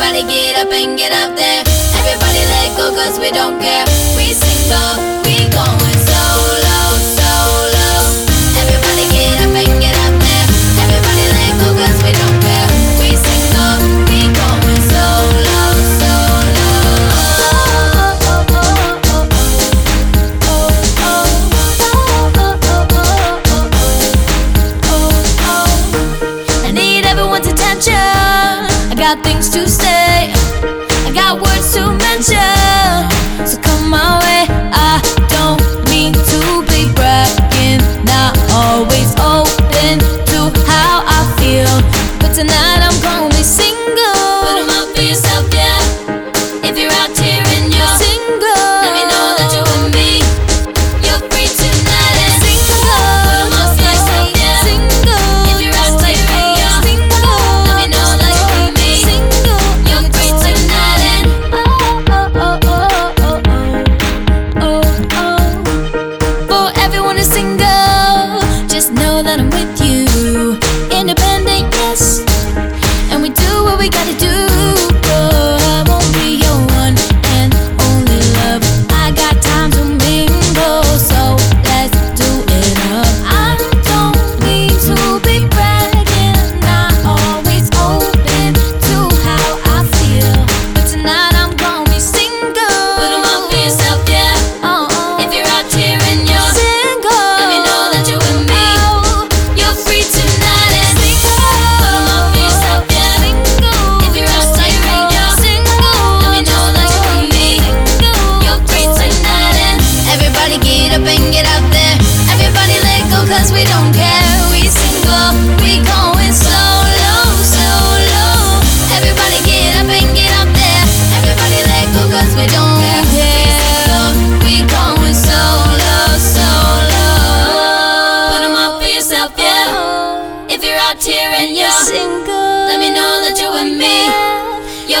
Everybody get up and get up there Everybody let go cause we don't care We single. got things to say, I got words to mention. So come my way, I don't mean to be bragging. Not always open to how I feel, but tonight. you.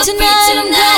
tonight.